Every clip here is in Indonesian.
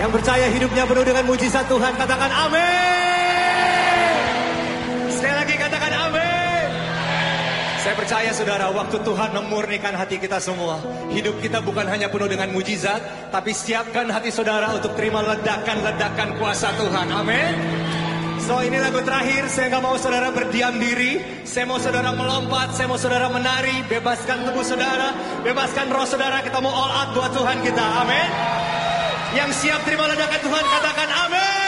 Yang percaya hidupnya penuh dengan mujizat Tuhan, katakan amin. Sekali lagi katakan amin. Saya percaya saudara, waktu Tuhan memurnikan hati kita semua. Hidup kita bukan hanya penuh dengan mujizat, tapi siapkan hati saudara untuk terima ledakan-ledakan kuasa Tuhan. Amin. So ini lagu terakhir, saya nggak mau saudara berdiam diri. Saya mau saudara melompat, saya mau saudara menari. Bebaskan tubuh saudara, bebaskan roh saudara. Kita mau all out buat Tuhan kita. Amin. Yang siap terima ledakan Tuhan katakan amin.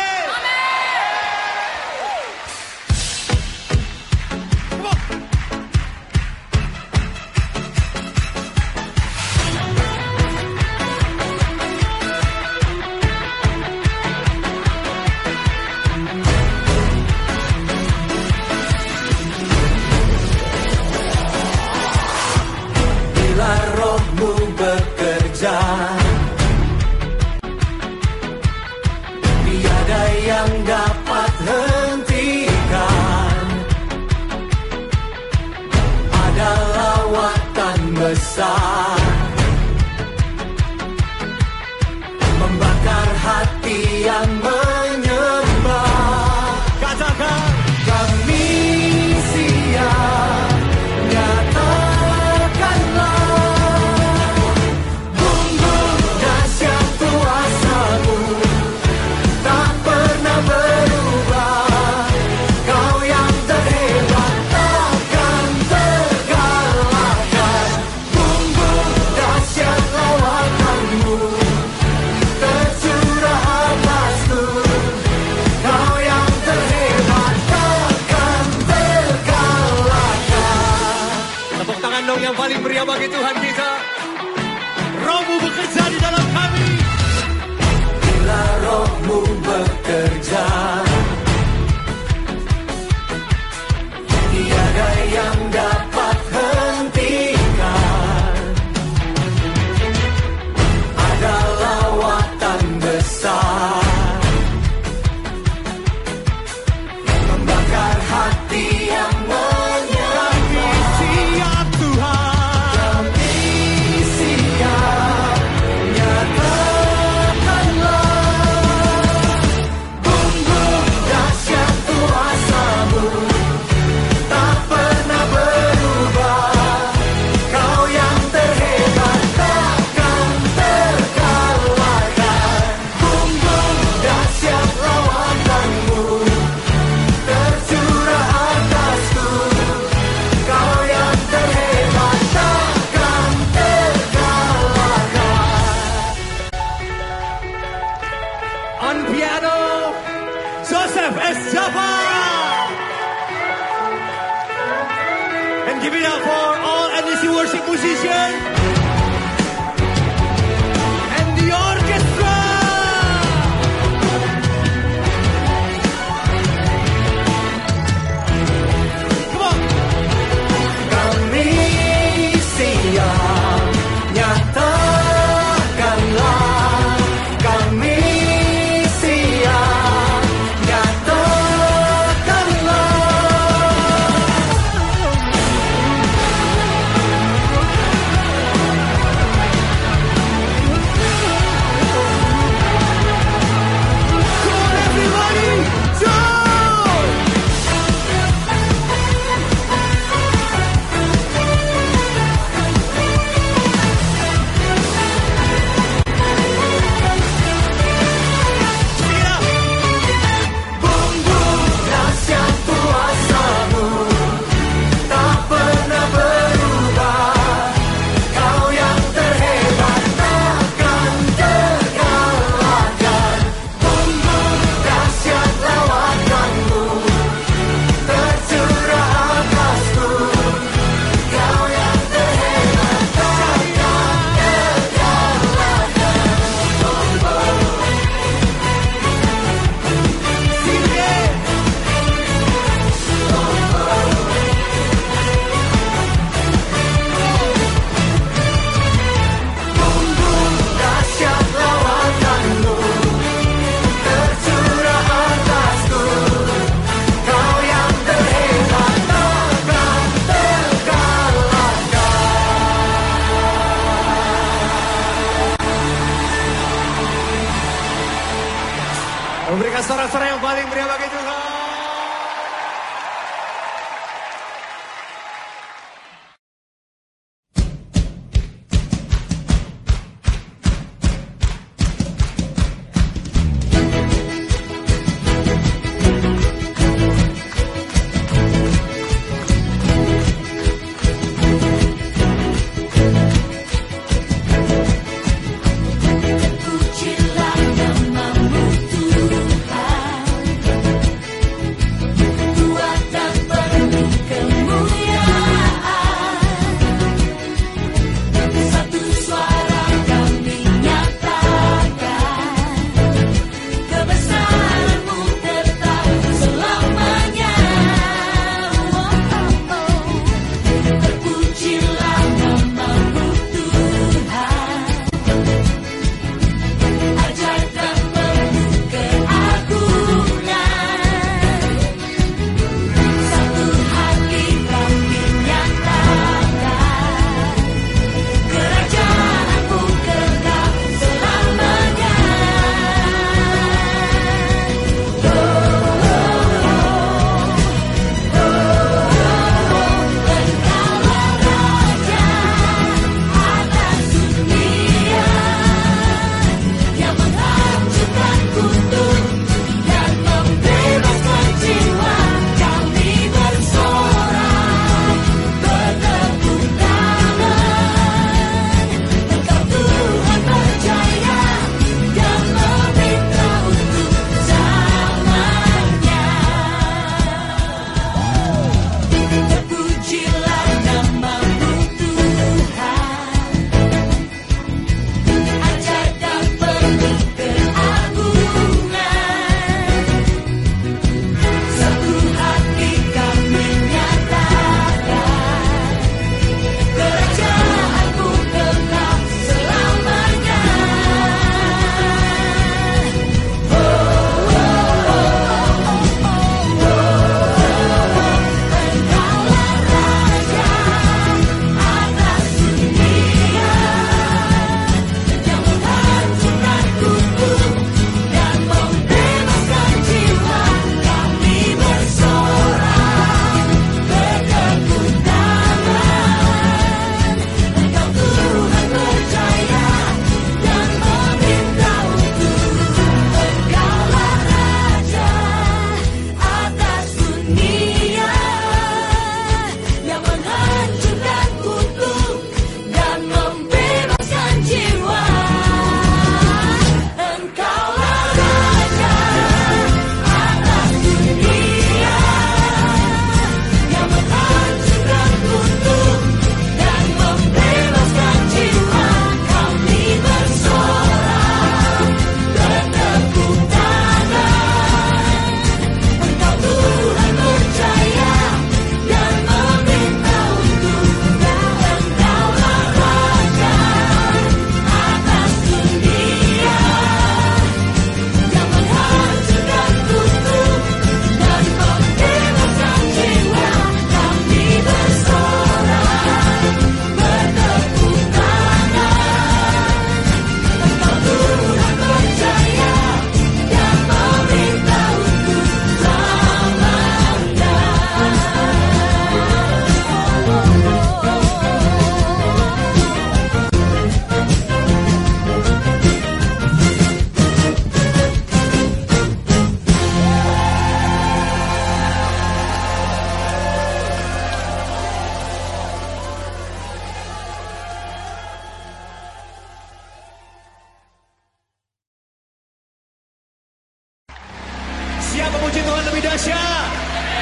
Siapa puji Tuhan lebih dahsyat?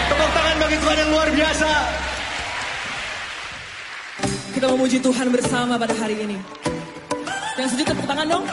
Tepuk tangan bagi Tuhan yang luar biasa. Kita memuji Tuhan bersama pada hari ini. Yang setuju tepuk tangan dong.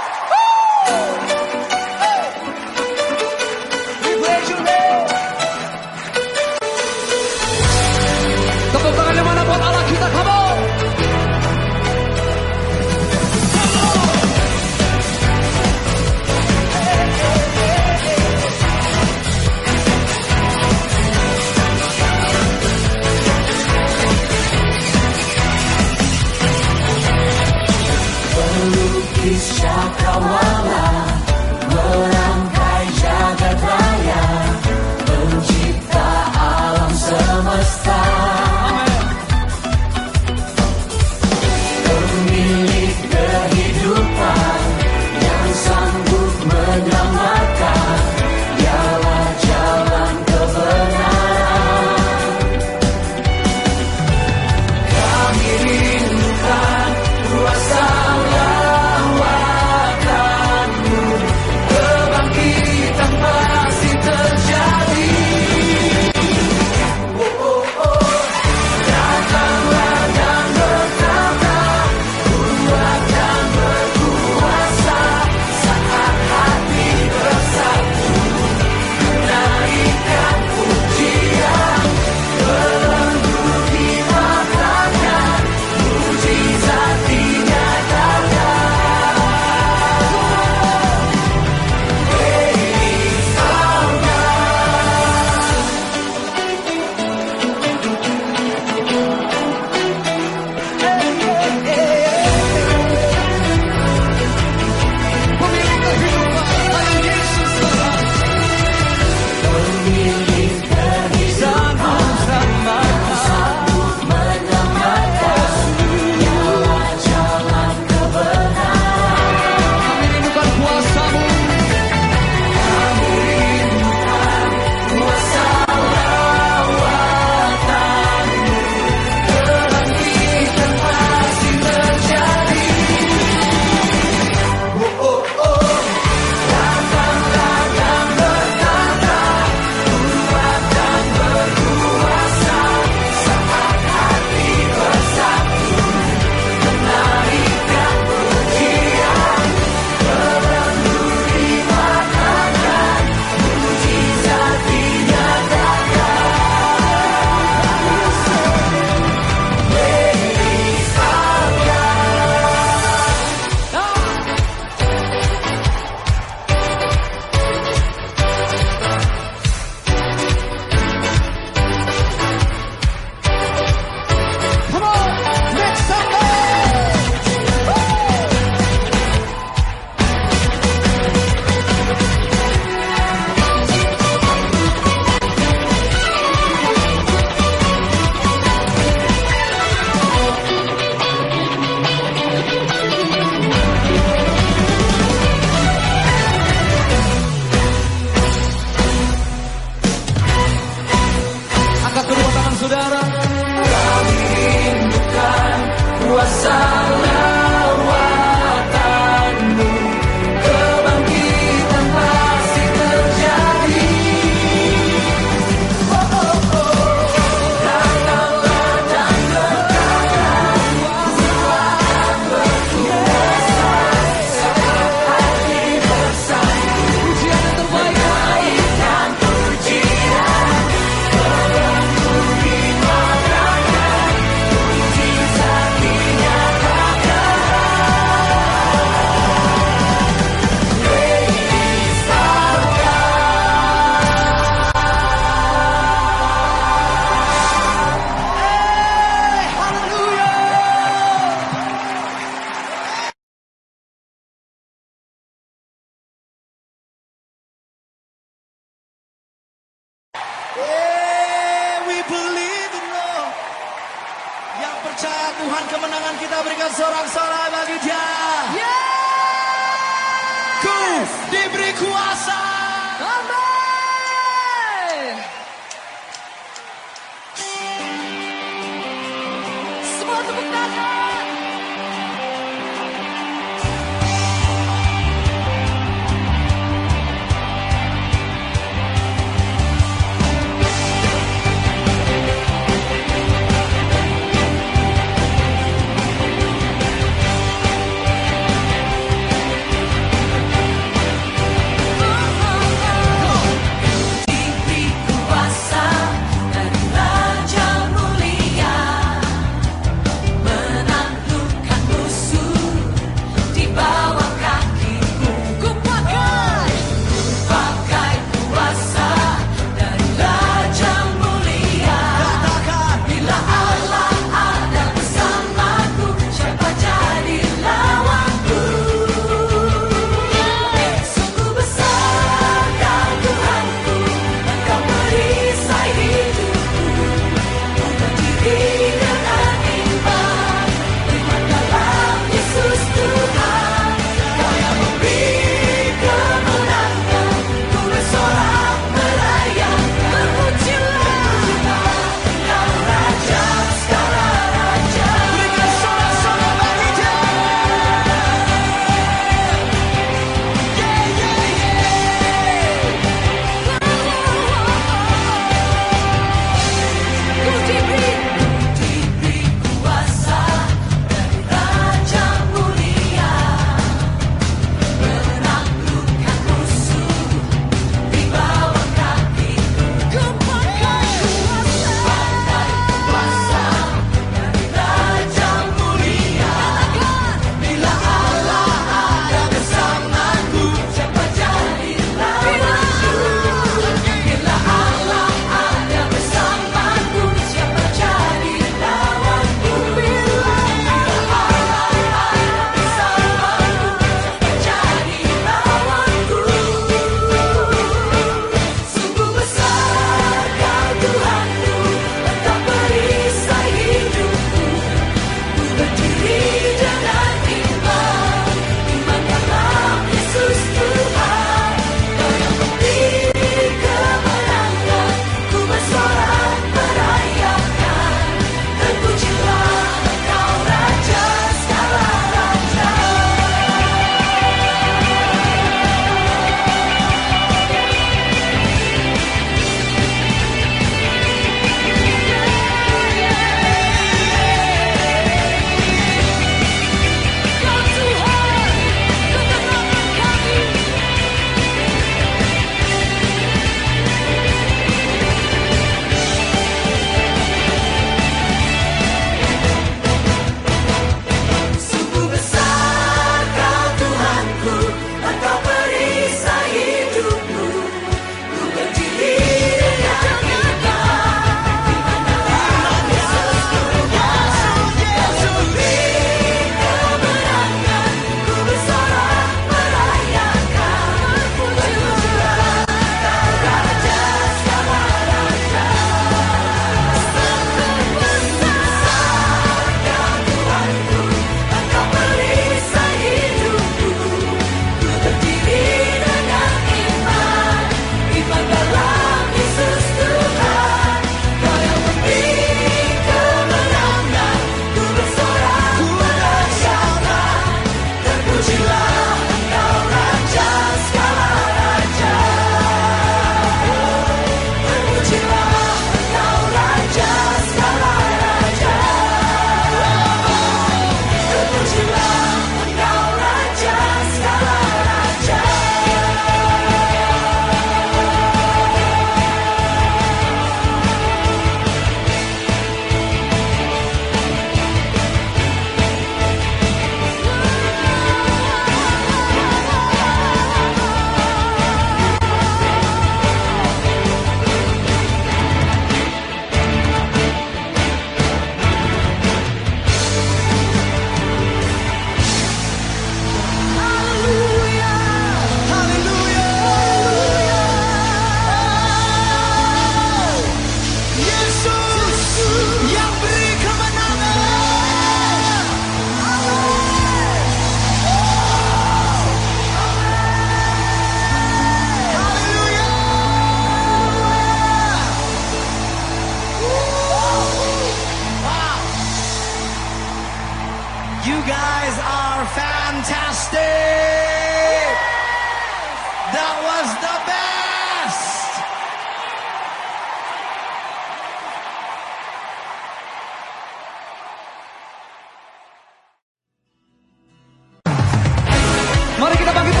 Mari kita bangkit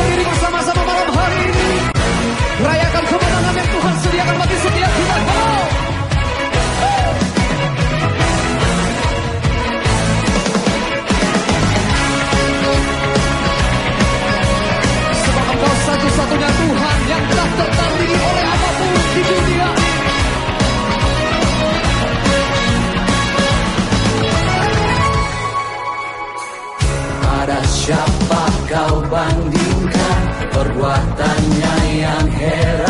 perbuatannya yang heran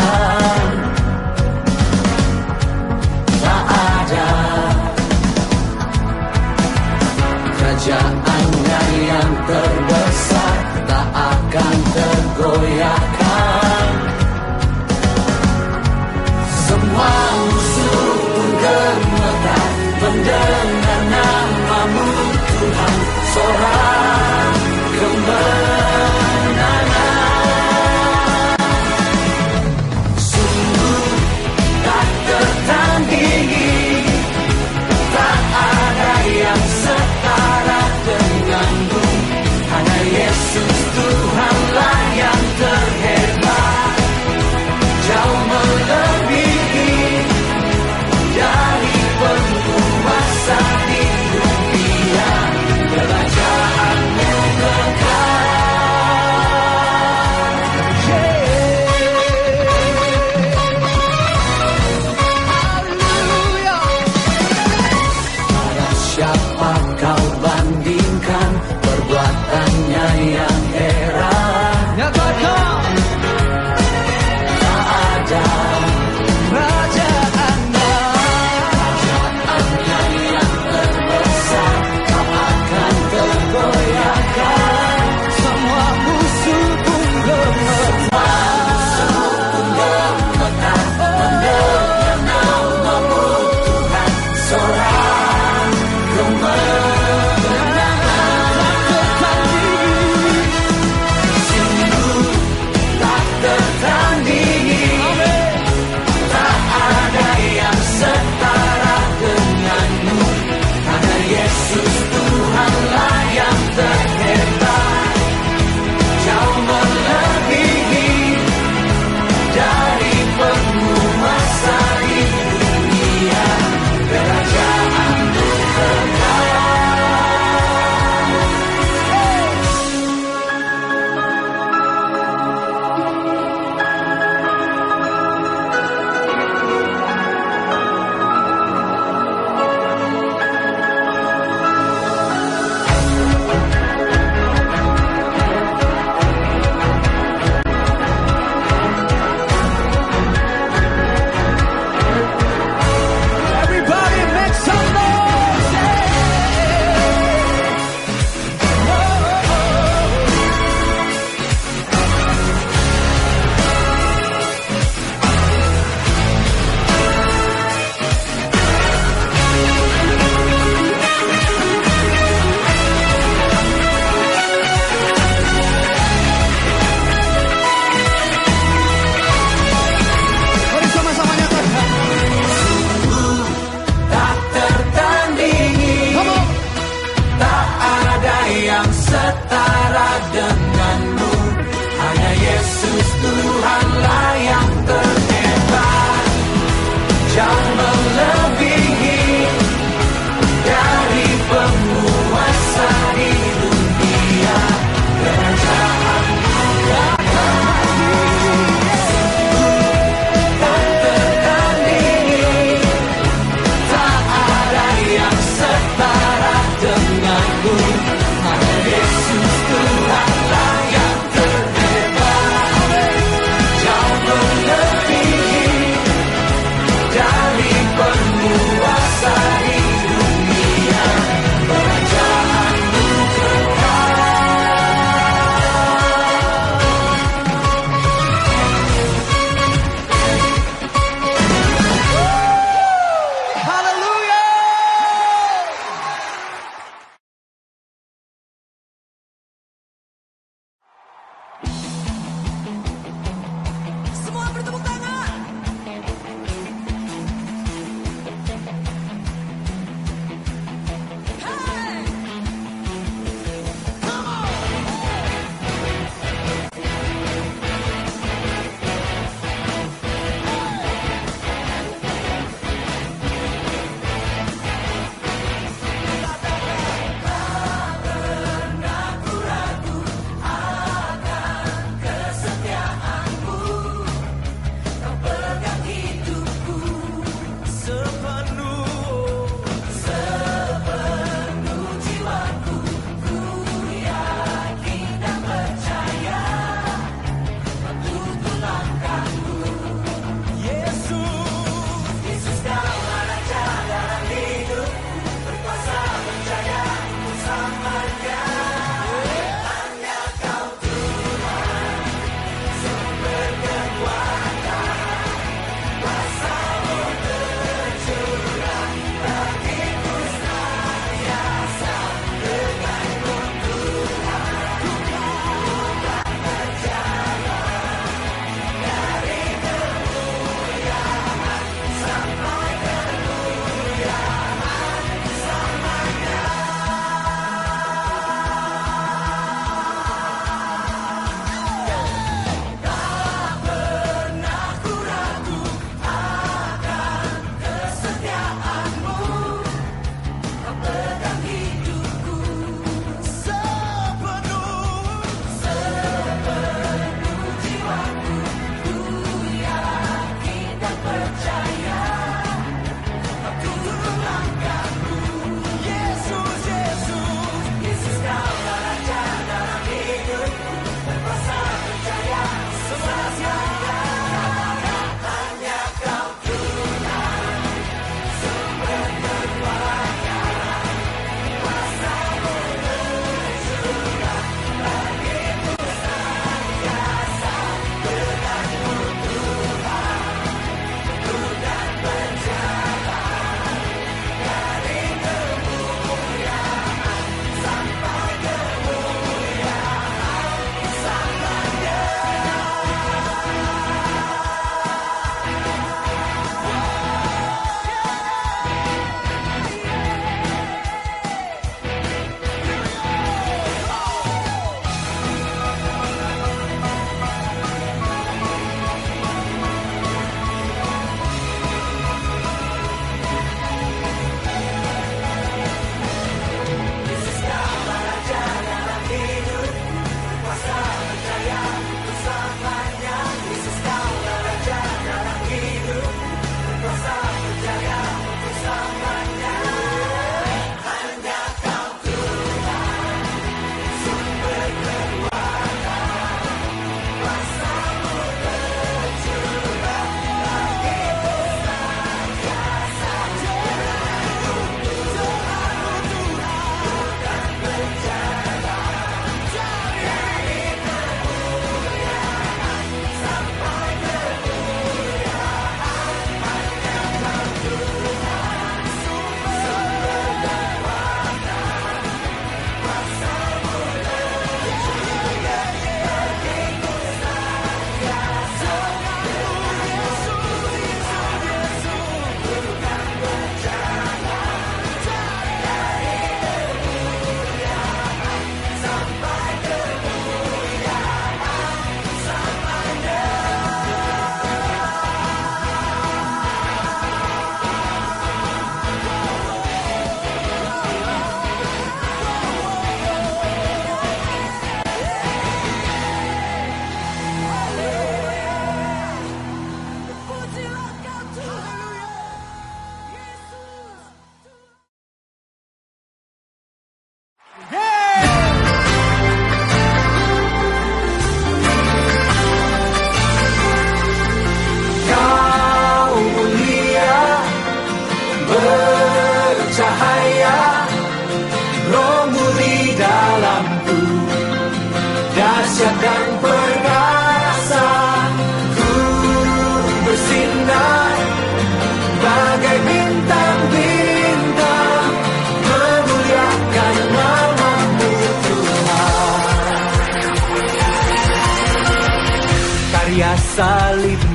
salib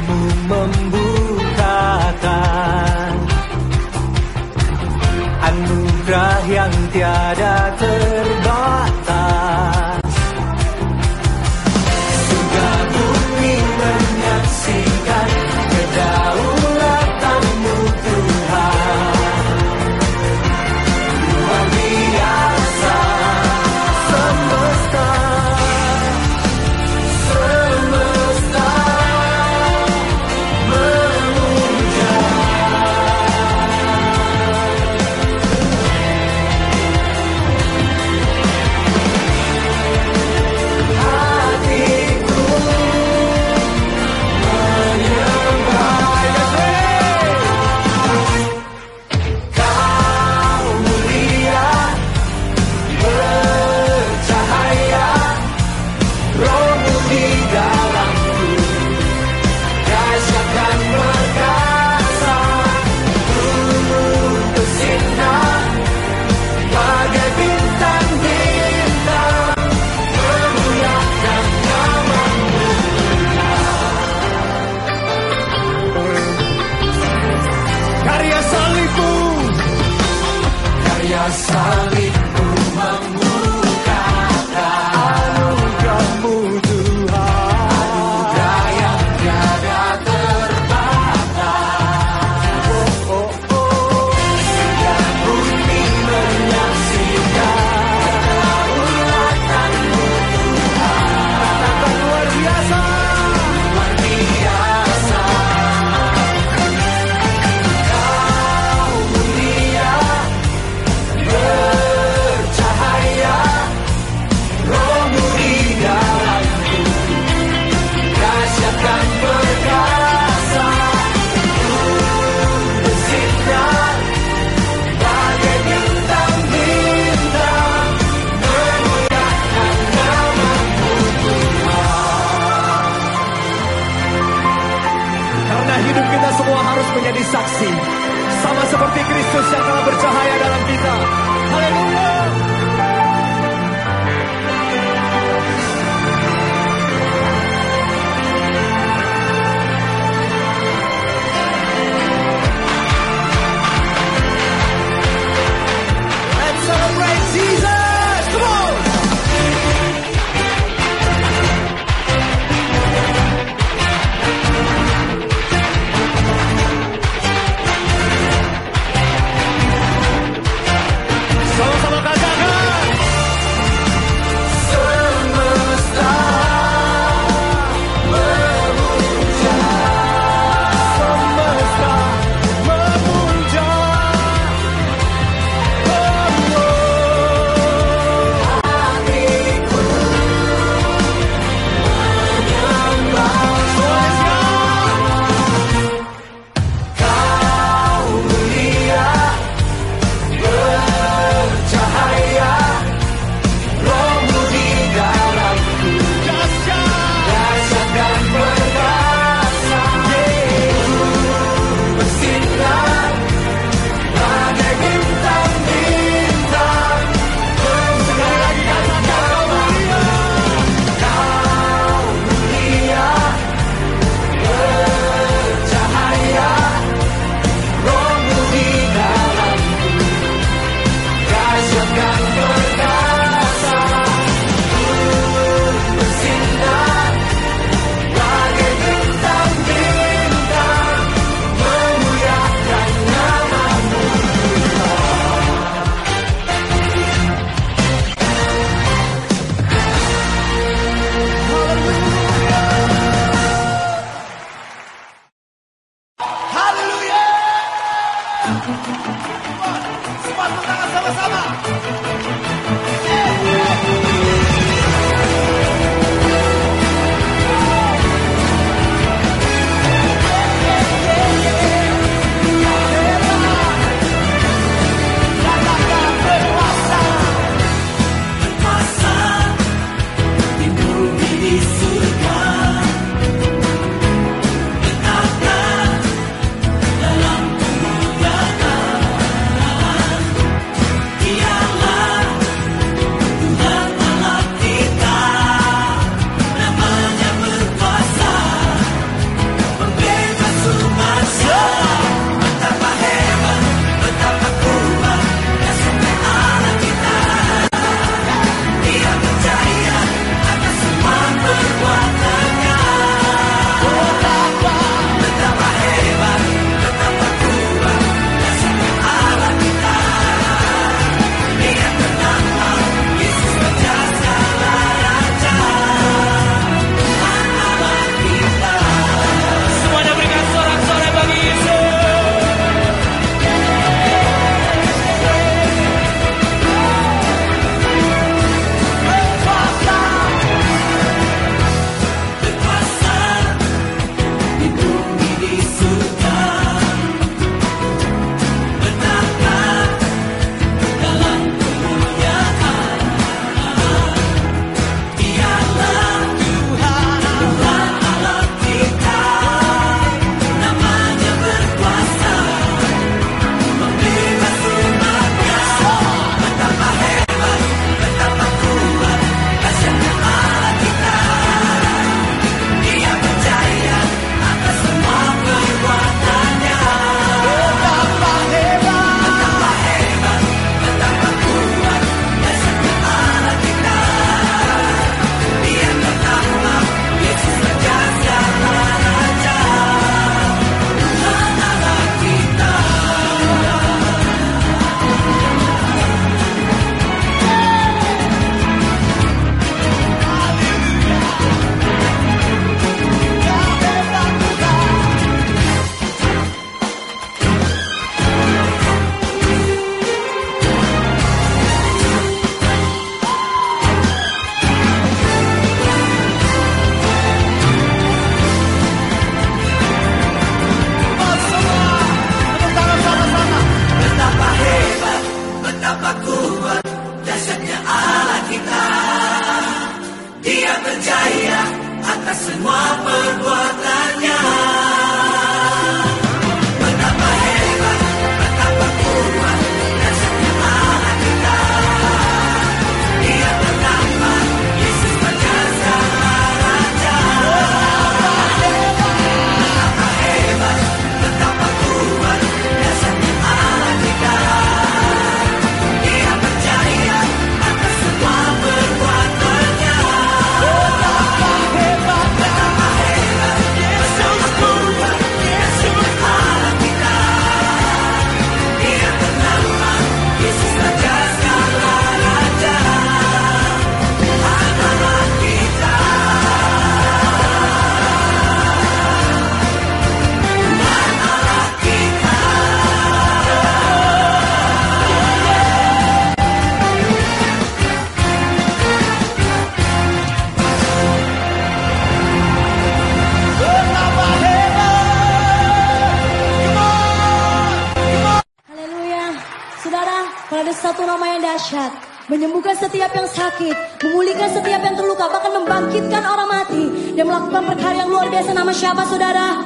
menyembuhkan setiap yang sakit, memulihkan setiap yang terluka, bahkan membangkitkan orang mati, dan melakukan perkara yang luar biasa nama siapa saudara?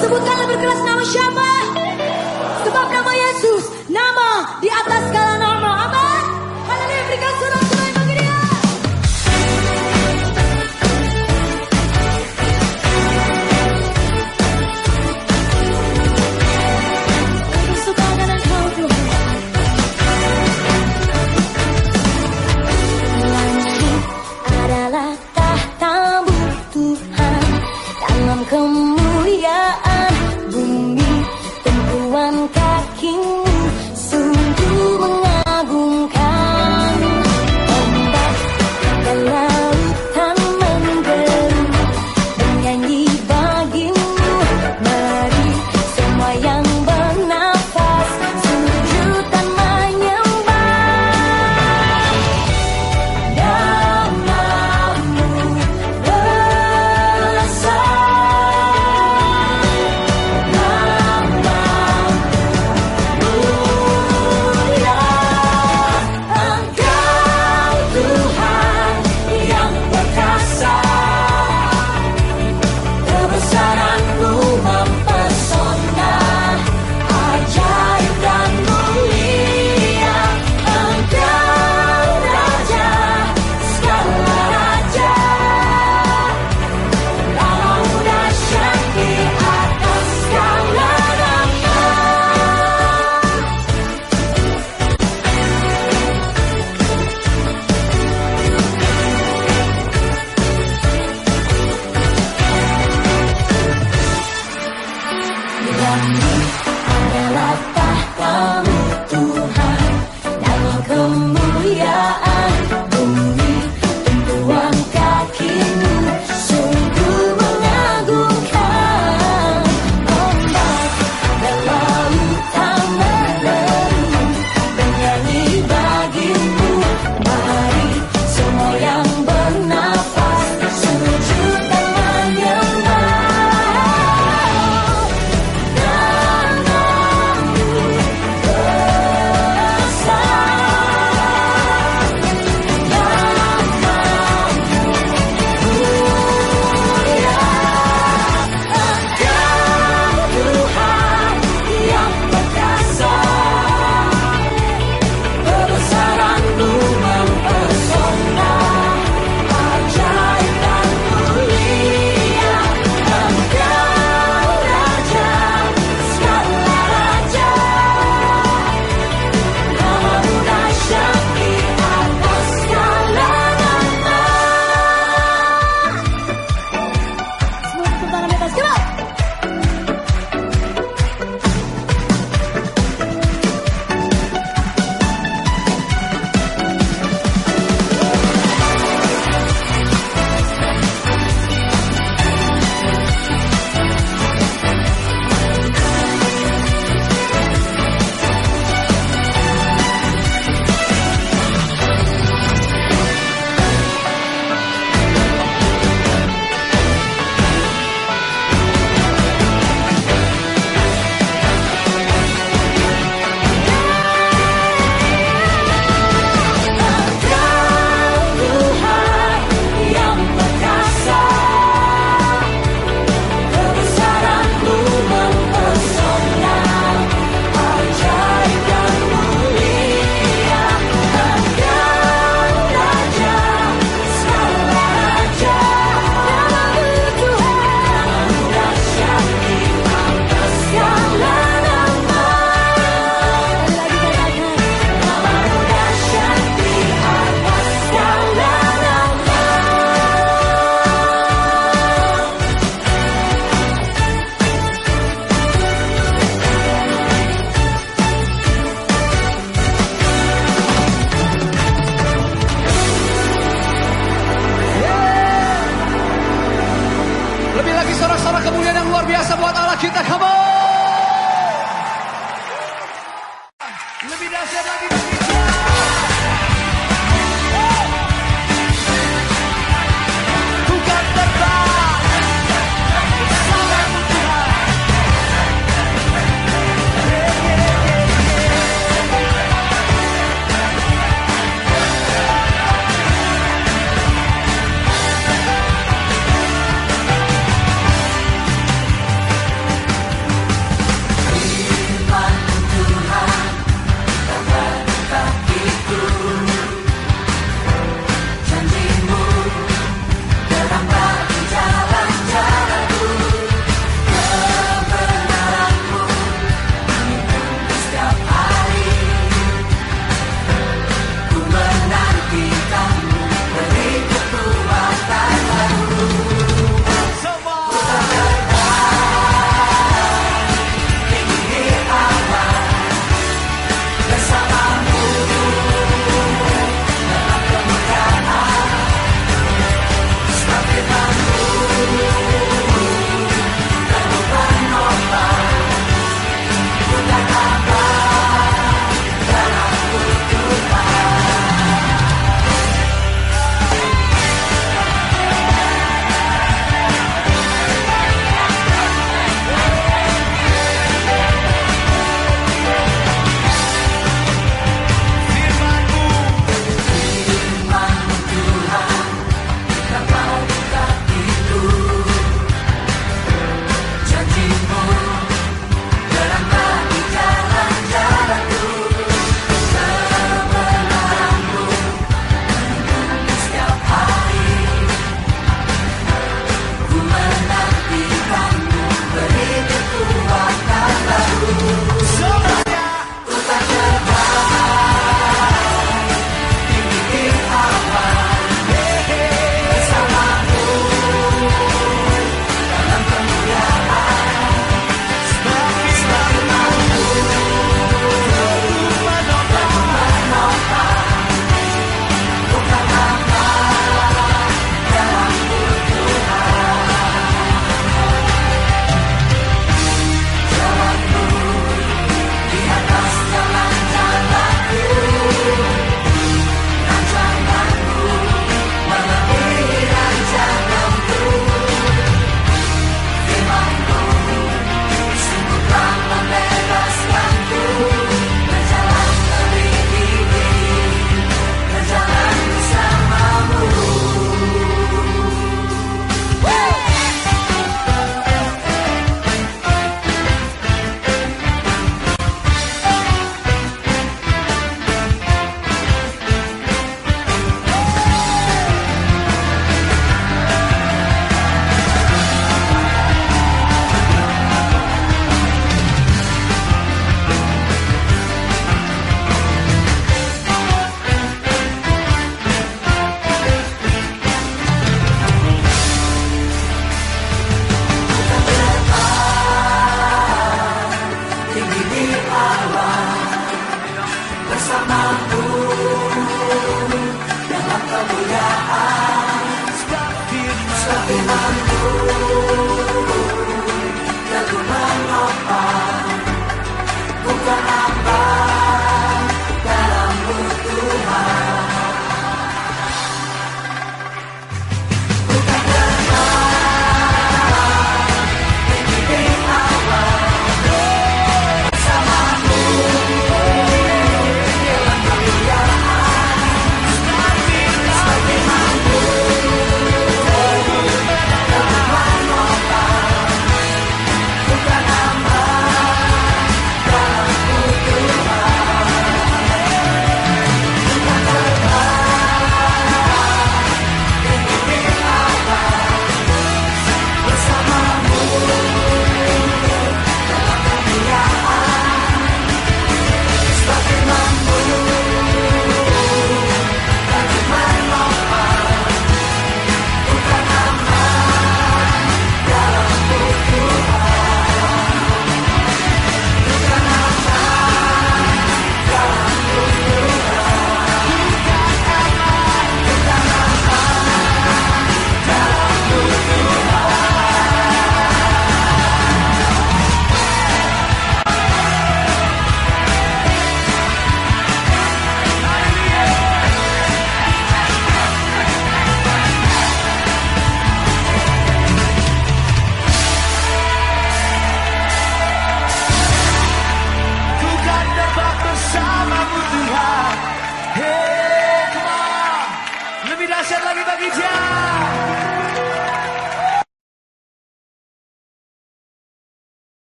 Sebutkanlah berkeras nama siapa?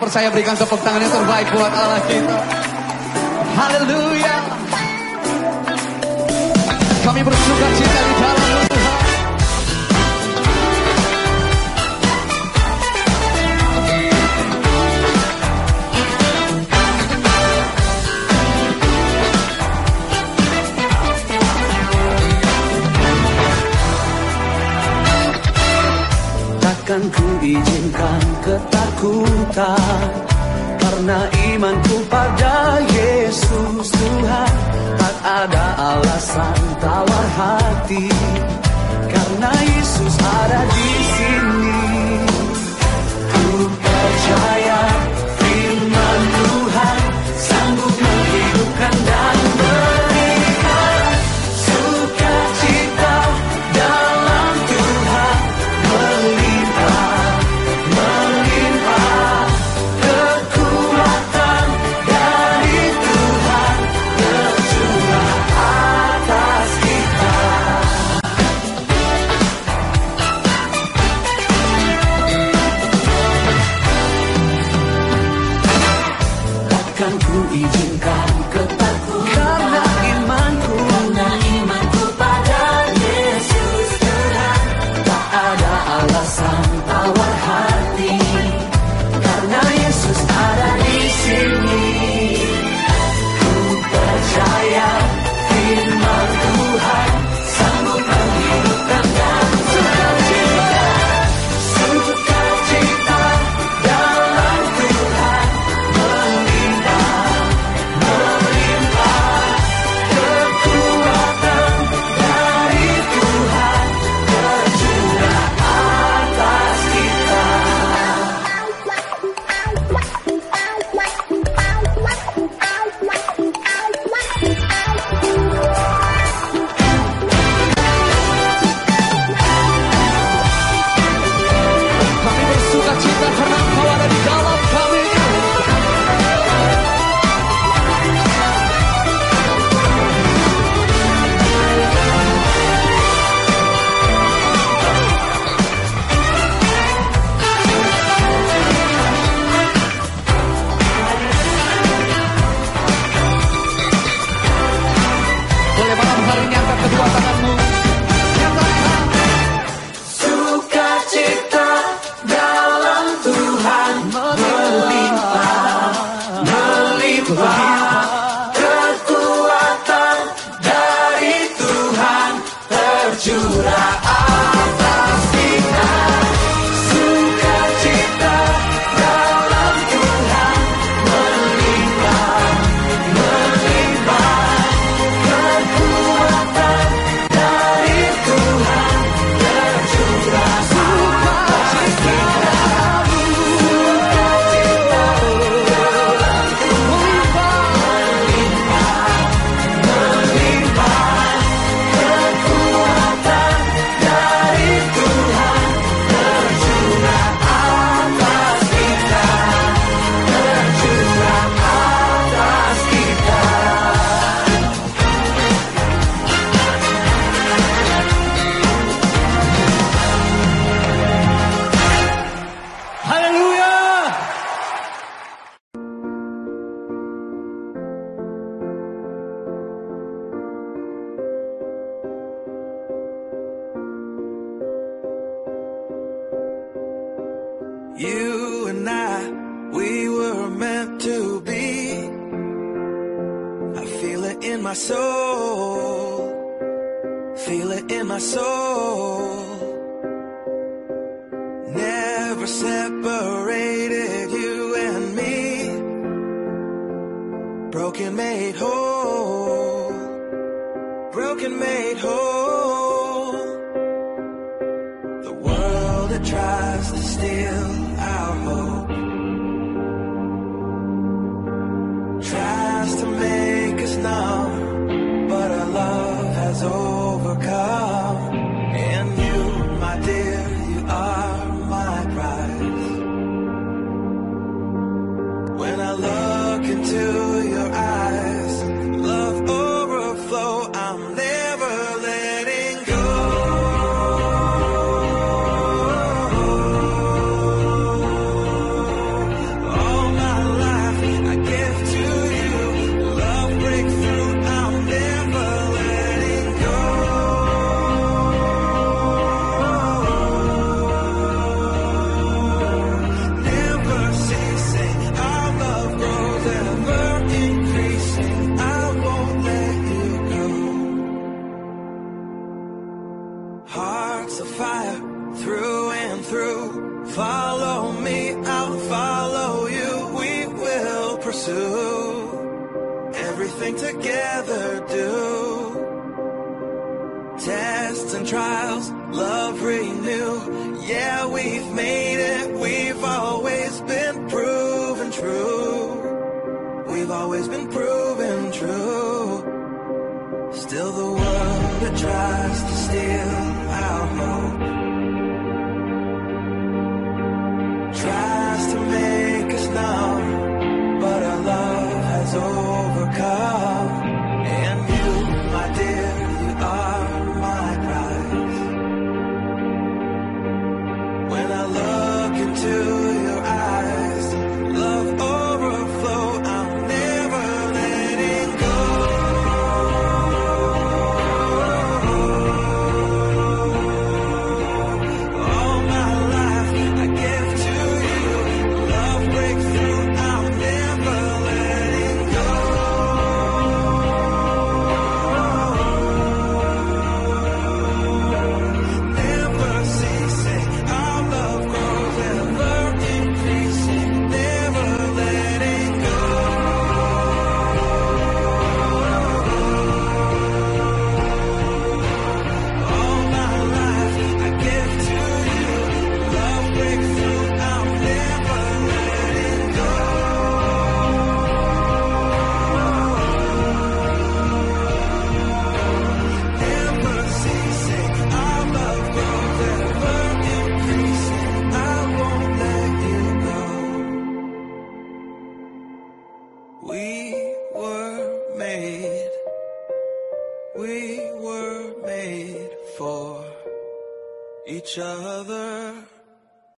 percaya berikan tepuk tangan yang terbaik buat Allah kita. Haleluya. Kami bersuka cita di passar.